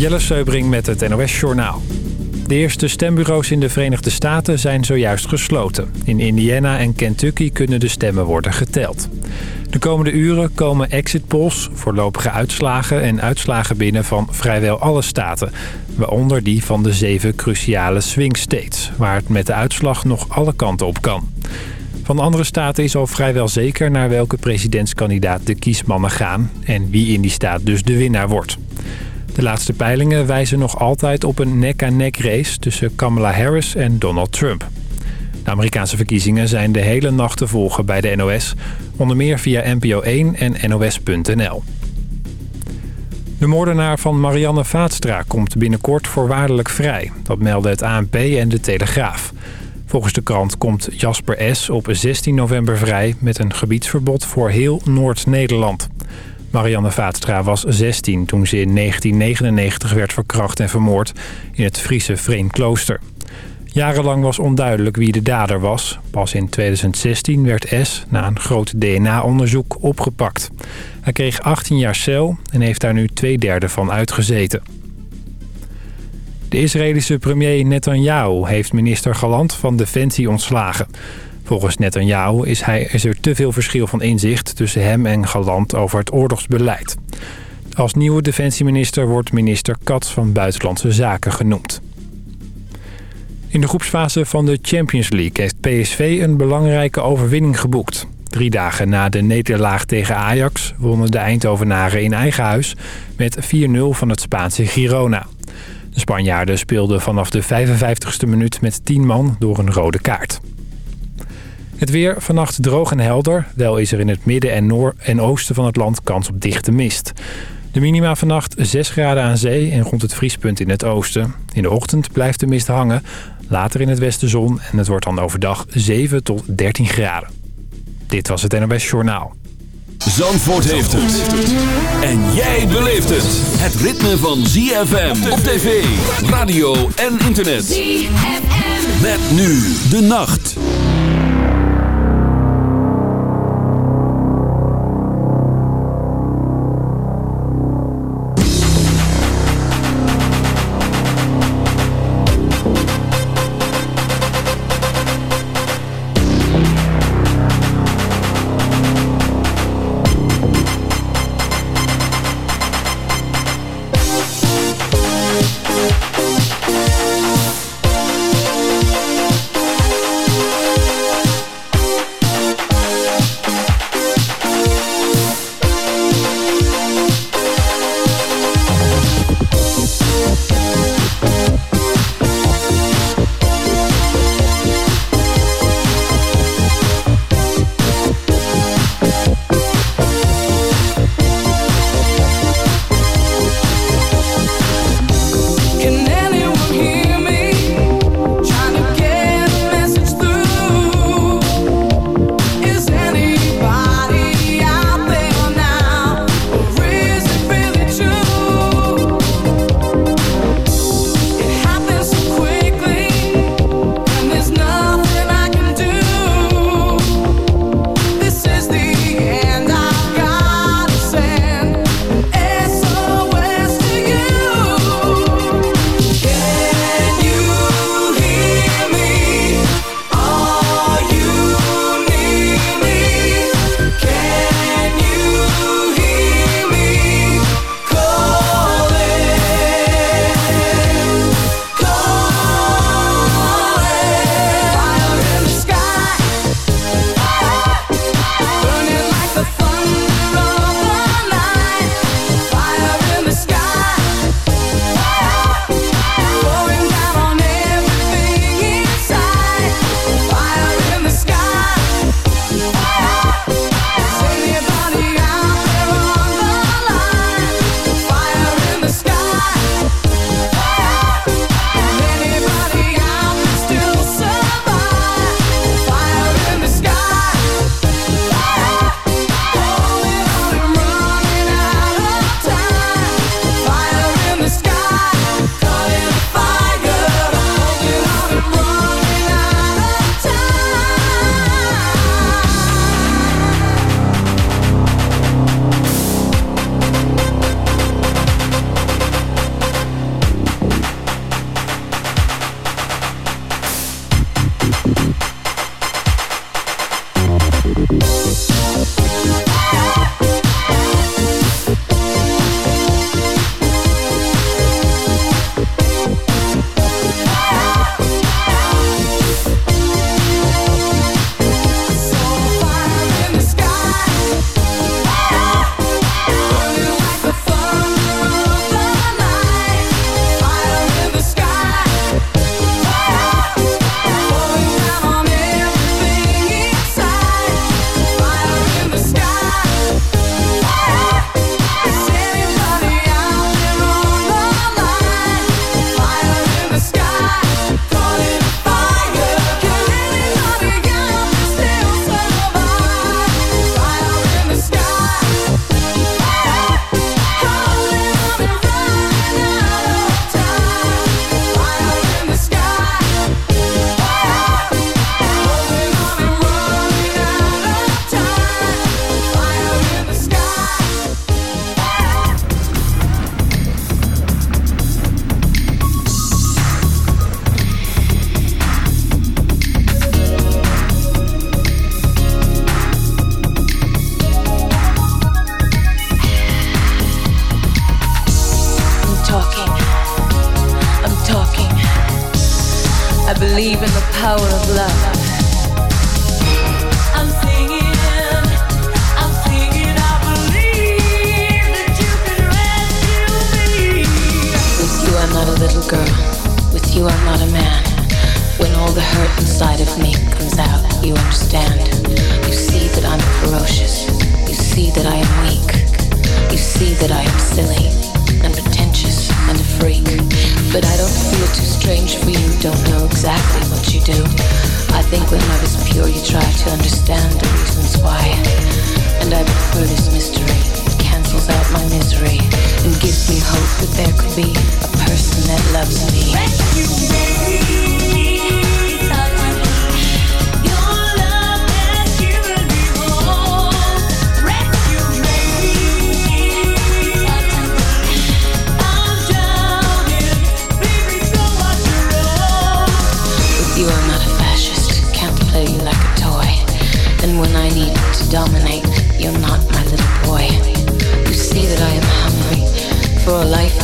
Jelle Seubring met het NOS Journaal. De eerste stembureaus in de Verenigde Staten zijn zojuist gesloten. In Indiana en Kentucky kunnen de stemmen worden geteld. De komende uren komen exit polls, voorlopige uitslagen en uitslagen binnen van vrijwel alle staten. Waaronder die van de zeven cruciale swing states, waar het met de uitslag nog alle kanten op kan. Van andere staten is al vrijwel zeker naar welke presidentskandidaat de kiesmannen gaan... en wie in die staat dus de winnaar wordt. De laatste peilingen wijzen nog altijd op een nek-aan-nek race tussen Kamala Harris en Donald Trump. De Amerikaanse verkiezingen zijn de hele nacht te volgen bij de NOS, onder meer via NPO 1 en NOS.nl. De moordenaar van Marianne Vaatstra komt binnenkort voorwaardelijk vrij. Dat melden het ANP en de Telegraaf. Volgens de krant komt Jasper S. op 16 november vrij met een gebiedsverbod voor heel Noord-Nederland. Marianne Vaatstra was 16 toen ze in 1999 werd verkracht en vermoord in het Friese Vreenklooster. Jarenlang was onduidelijk wie de dader was. Pas in 2016 werd S, na een groot DNA-onderzoek, opgepakt. Hij kreeg 18 jaar cel en heeft daar nu twee derde van uitgezeten. De Israëlische premier Netanyahu heeft minister Galant van Defensie ontslagen. Volgens Netanyahu is, hij, is er te veel verschil van inzicht tussen hem en Galant over het oorlogsbeleid. Als nieuwe defensieminister wordt minister Katz van Buitenlandse Zaken genoemd. In de groepsfase van de Champions League heeft PSV een belangrijke overwinning geboekt. Drie dagen na de nederlaag tegen Ajax wonnen de Eindhovenaren in eigen huis met 4-0 van het Spaanse Girona. De Spanjaarden speelden vanaf de 55ste minuut met 10 man door een rode kaart. Het weer vannacht droog en helder. Wel is er in het midden en noord en oosten van het land kans op dichte mist. De minima vannacht 6 graden aan zee en rond het vriespunt in het oosten. In de ochtend blijft de mist hangen. Later in het westen zon en het wordt dan overdag 7 tot 13 graden. Dit was het NOS Journaal. Zandvoort heeft het. En jij beleeft het. Het ritme van ZFM op tv, radio en internet. ZFM. Met nu de nacht.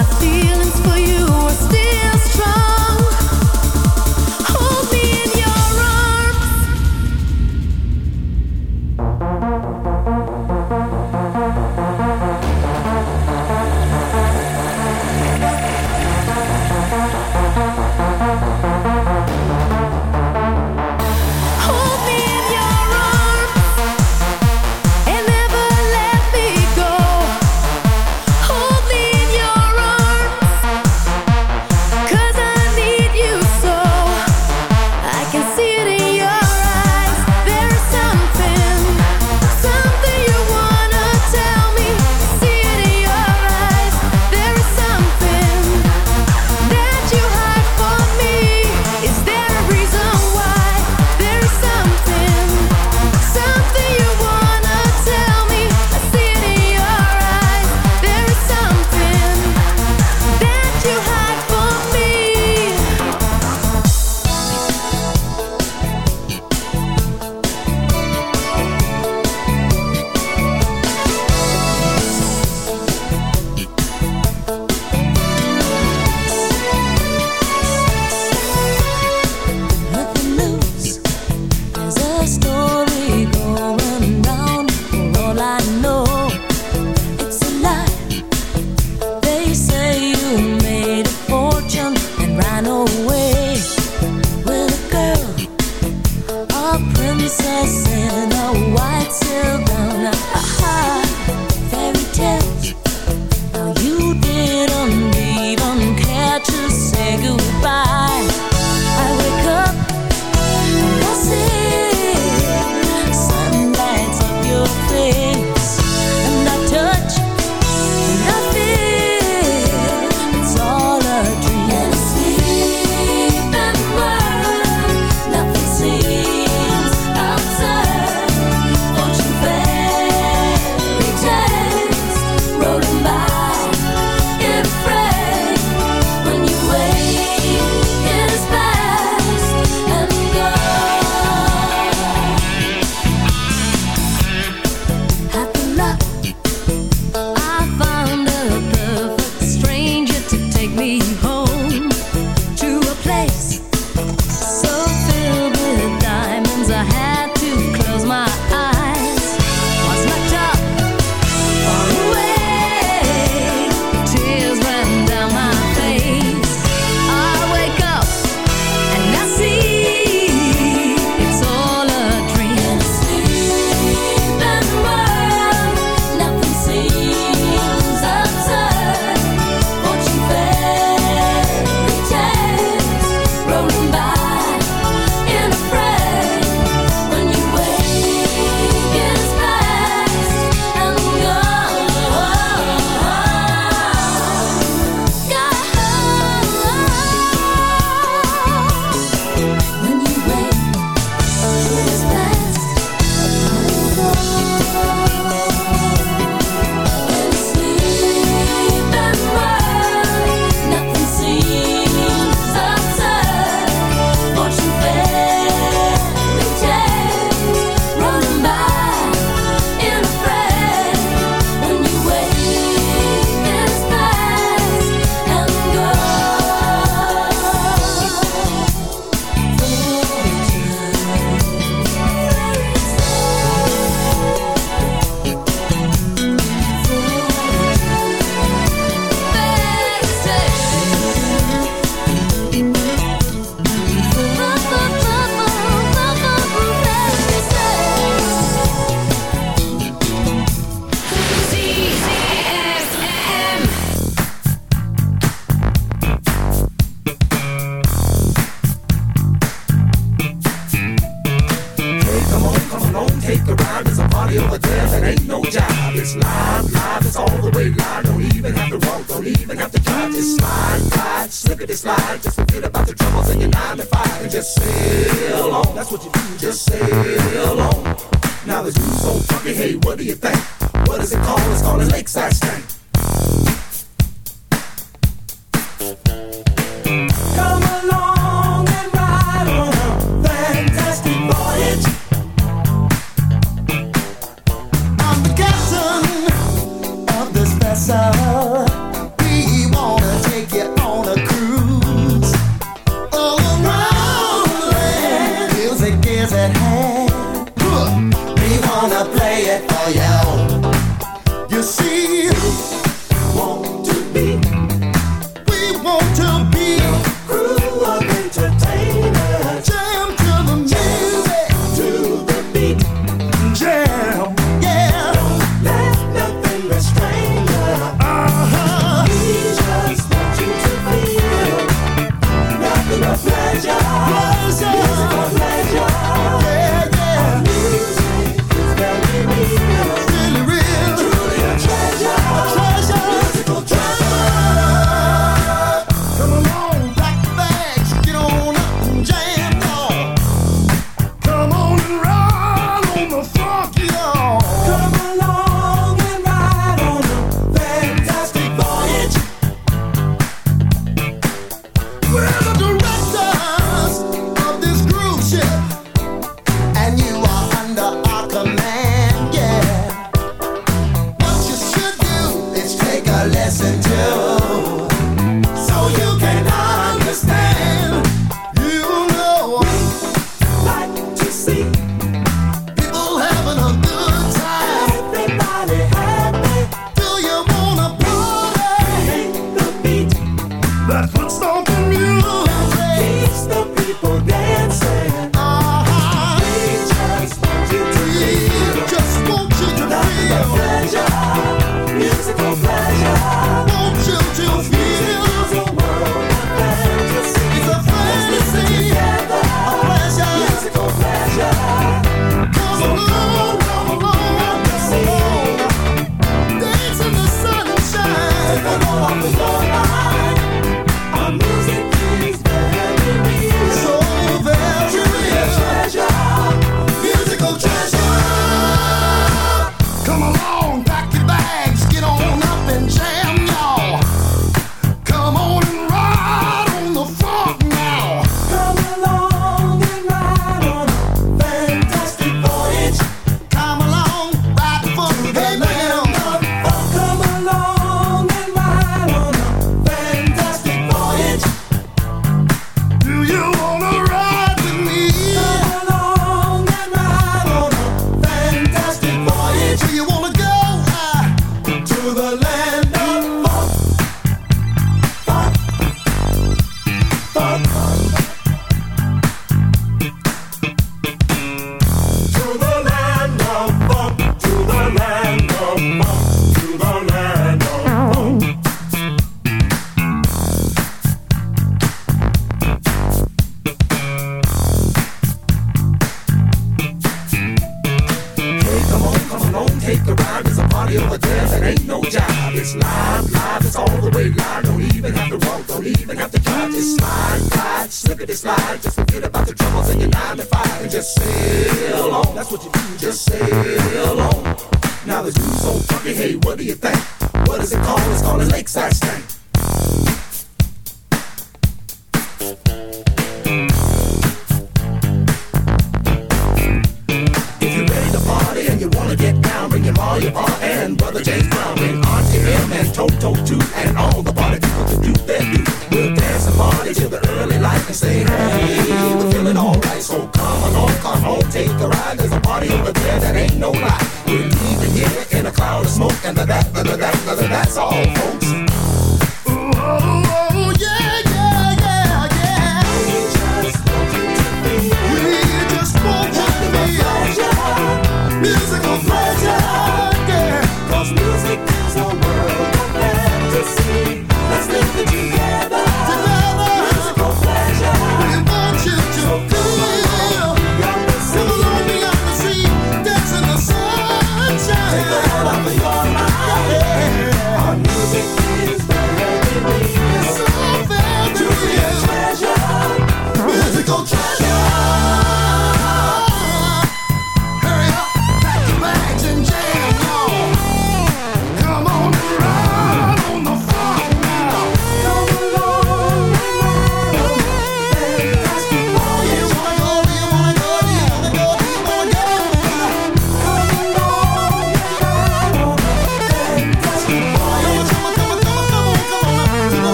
my feelings for you are still strong.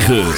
106.9